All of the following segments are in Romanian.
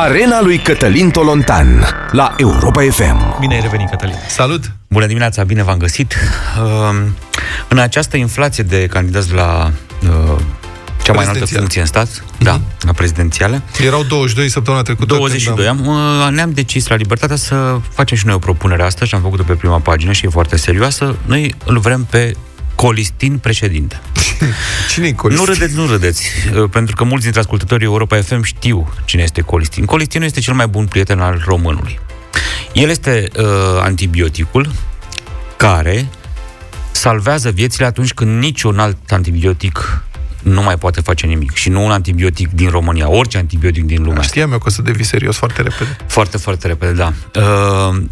Arena lui Cătălin Tolontan la Europa FM. Bine ai revenit, Cătălin. Salut! Bună dimineața, bine v-am găsit. Uh, În această inflație de candidați la uh, cea mai înaltă Prezidențial. funcție în stat, da, la prezidențială, Erau 22 săptămâna trecută. 22. când Am, uh, ne-am decis la Libertatea să facem și noi o propunere astăzi și am făcut-o pe prima pagină și e foarte serioasă. Noi îl vrem pe Colistin președinte. Cine-i Colistin? Nu râdeți, nu râdeți, uh, pentru că mulți dintre ascultătorii Europa FM știu cine este Colistin. Colistinul este cel mai bun prieten al românului. El este uh, antibioticul care salvează viețile atunci când niciun alt antibiotic nu mai poate face nimic. Și nu un antibiotic din România, orice antibiotic din lume. Știam eu că o să devii serios foarte repede. Foarte, foarte repede, da. Uh,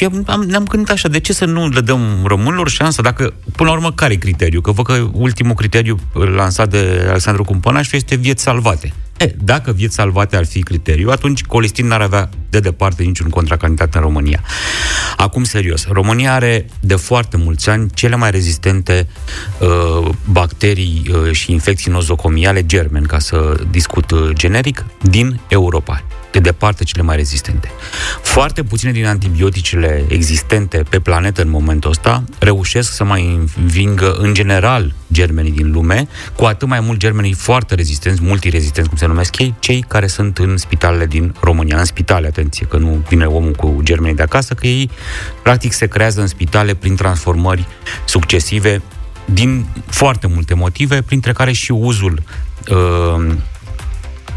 și am, am, ne-am gândit așa, de ce să nu le dăm românilor șansa? Dacă, până la urmă, care e criteriu? Că văd că ultimul criteriu lansat de Alexandru Cumpănaș este vieți salvate. E, dacă vieți salvate ar fi criteriu, atunci Colistin n-ar avea de departe niciun contracandidat în România. Acum, serios, România are de foarte mulți ani cele mai rezistente uh, bacterii uh, și infecții nozocomiale, germeni, ca să discut uh, generic, din Europa de departe cele mai rezistente. Foarte puține din antibioticele existente pe planetă în momentul ăsta reușesc să mai învingă în general germenii din lume, cu atât mai mult germenii foarte rezistenți, multirezistenți, cum se numesc ei, cei care sunt în spitalele din România. În spitale, atenție, că nu vine omul cu germenii de acasă, că ei practic se creează în spitale prin transformări succesive din foarte multe motive, printre care și uzul uh,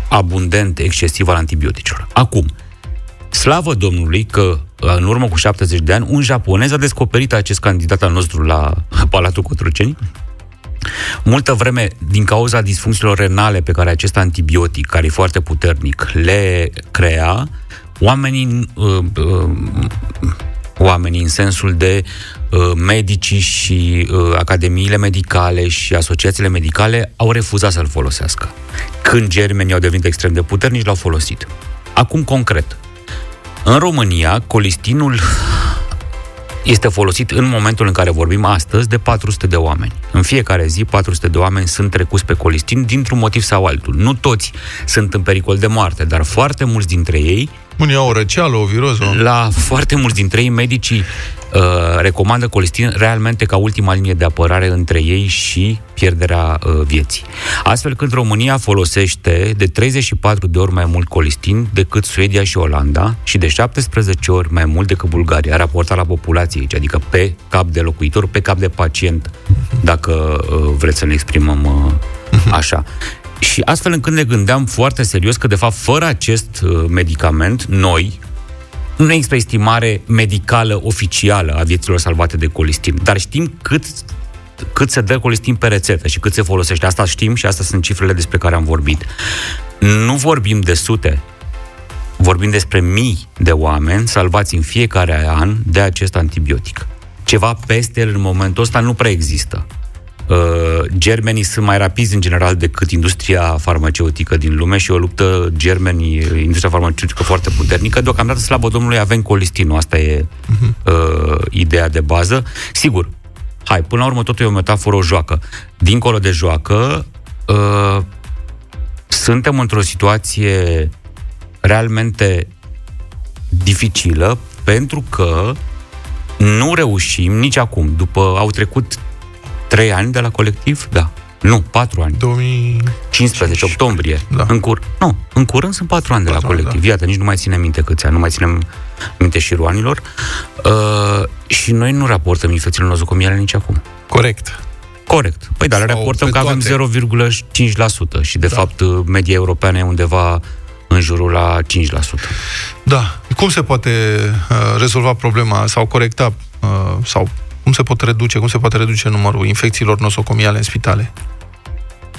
abundent, excesiv al antibioticelor. Acum, slavă Domnului că în urmă cu 70 de ani, un japonez a descoperit acest candidat al nostru la Palatul Cotroceni. Multă vreme, din cauza disfuncțiilor renale pe care acest antibiotic, care e foarte puternic, le crea, oamenii, uh, uh, oamenii în sensul de uh, medicii și uh, academiile medicale și asociațiile medicale au refuzat să-l folosească. Când germenii au devenit extrem de puternici, l-au folosit. Acum, concret, în România, colistinul este folosit în momentul în care vorbim astăzi de 400 de oameni. În fiecare zi, 400 de oameni sunt trecuți pe colistin dintr-un motiv sau altul. Nu toți sunt în pericol de moarte, dar foarte mulți dintre ei Unii au o răceală, o viroză. la foarte mulți dintre ei, medicii uh, recomandă colistin realmente ca ultima linie de apărare între ei și pierderea uh, vieții. Astfel, când România folosește de 34 de ori mai mult colistin decât Suedia și Olanda și de 17 ori mai mult decât Bulgaria, raportat la populație aici, adică pe cap de locuitor, pe cap de pacient, dacă uh, vreți să ne exprimăm uh, așa. Și astfel încât ne gândeam foarte serios că, de fapt, fără acest uh, medicament, noi, nu există estimare medicală oficială a vieților salvate de colistin, dar știm cât, cât se dă colistin pe rețetă și cât se folosește. Asta știm și astea sunt cifrele despre care am vorbit. Nu vorbim de sute, vorbim despre mii de oameni salvați în fiecare an de acest antibiotic. Ceva peste el în momentul ăsta nu prea există. Uh, germenii sunt mai rapizi în general decât industria farmaceutică din lume și o luptă germenii, industria farmaceutică foarte puternică. Deocamdată, slavă Domnului, avem colistinul. Asta e uh, ideea de bază. Sigur, hai, până la urmă totul e o metaforă, o joacă. Dincolo de joacă, uh, suntem într-o situație realmente dificilă pentru că nu reușim nici acum, după au trecut trei ani de la colectiv, da, nu, patru ani, 2000... 15 octombrie, Da. în cur... nu, în curând sunt patru ani de la Patru ani, colectiv, da. iată, nici nu mai ținem minte câți ani, nu mai ținem minte și anilor, uh, și noi nu raportăm infecțiile nozocomiale nici acum. Corect. Corect. Păi da, le Sau raportăm pe că avem toate. 0,5% și de Da. fapt media europeană e undeva în jurul la 5%. Da. Cum se poate uh, rezolva problema sau corecta uh, sau cum se pot reduce, cum se poate reduce numărul infecțiilor nosocomiale în spitale?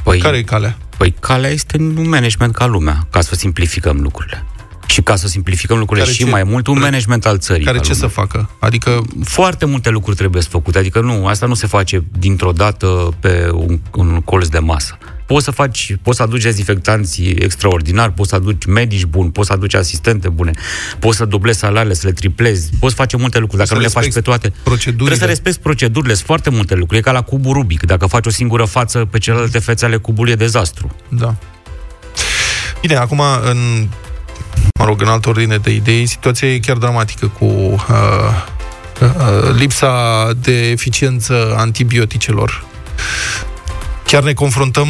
Păi, Care e calea? păi calea este un management ca lumea, ca să simplificăm lucrurile. Și ca să simplificăm lucrurile Care și ce- mai mult, un management al țării. Care ca ce lumea. să facă? Adică Foarte multe lucruri trebuie să făcute, adică nu, asta nu se face dintr-o dată pe un, un colț de masă. Poți să faci, poți să aduci dezinfectanți extraordinari, poți să aduci medici buni, poți să aduci asistente bune, poți să dublezi salariile, să le triplezi, poți face multe lucruri. Dacă Să nu le faci pe respecti toate, procedurile. trebuie să respecti procedurile, sunt foarte multe lucruri. E ca la cubul Rubic. Dacă faci o singură față pe celelalte fețe ale cubului, e dezastru. Da. Bine, acum, în mă rog, în altă ordine de idei, situația e chiar dramatică cu uh, uh, lipsa de eficiență antibioticelor. Chiar ne confruntăm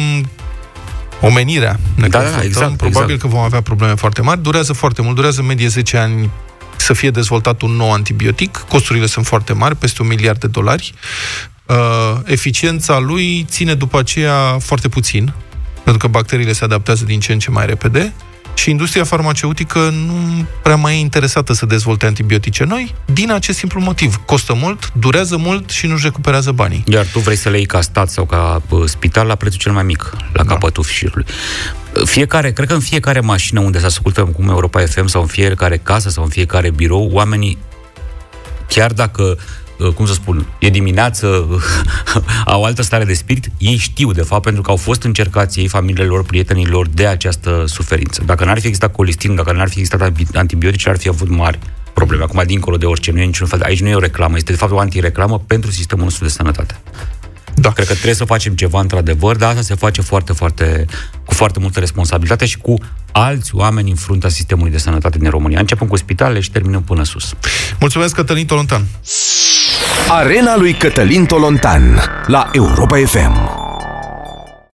omenirea. Ne da, confruntăm, da, exact, probabil exact. că vom avea probleme foarte mari. Durează foarte mult, durează în medie 10 ani să fie dezvoltat un nou antibiotic. Costurile sunt foarte mari, peste un miliard de dolari. Uh, eficiența lui ține după aceea foarte puțin, pentru că bacteriile se adaptează din ce în ce mai repede și industria farmaceutică nu prea mai e interesată să dezvolte antibiotice noi, din acest simplu motiv. Costă mult, durează mult și nu-și recuperează banii. Iar tu vrei să le iei ca stat sau ca uh, spital la prețul cel mai mic, la da. capătul fișierului. Fiecare, cred că în fiecare mașină unde se ascultă cum Europa FM sau în fiecare casă sau în fiecare birou, oamenii, chiar dacă uh, cum să spun, e dimineață, au altă stare de spirit, ei știu, de fapt, pentru că au fost încercați ei, familiile lor, prietenii lor, de această suferință. Dacă n-ar fi existat colistin, dacă n-ar fi existat antibiotice, ar fi avut mari probleme. Acum, dincolo de orice, nu e niciun fel de... Aici nu e o reclamă, este de fapt o antireclamă pentru sistemul nostru de sănătate. Da. Cred că trebuie să facem ceva într-adevăr, dar asta se face foarte, foarte, cu foarte multă responsabilitate și cu alți oameni în fruntea sistemului de sănătate din România. Începem cu spitalele și terminăm până sus. Mulțumesc, Cătălin Tolontan! Arena lui Cătălin Tolontan la Europa FM.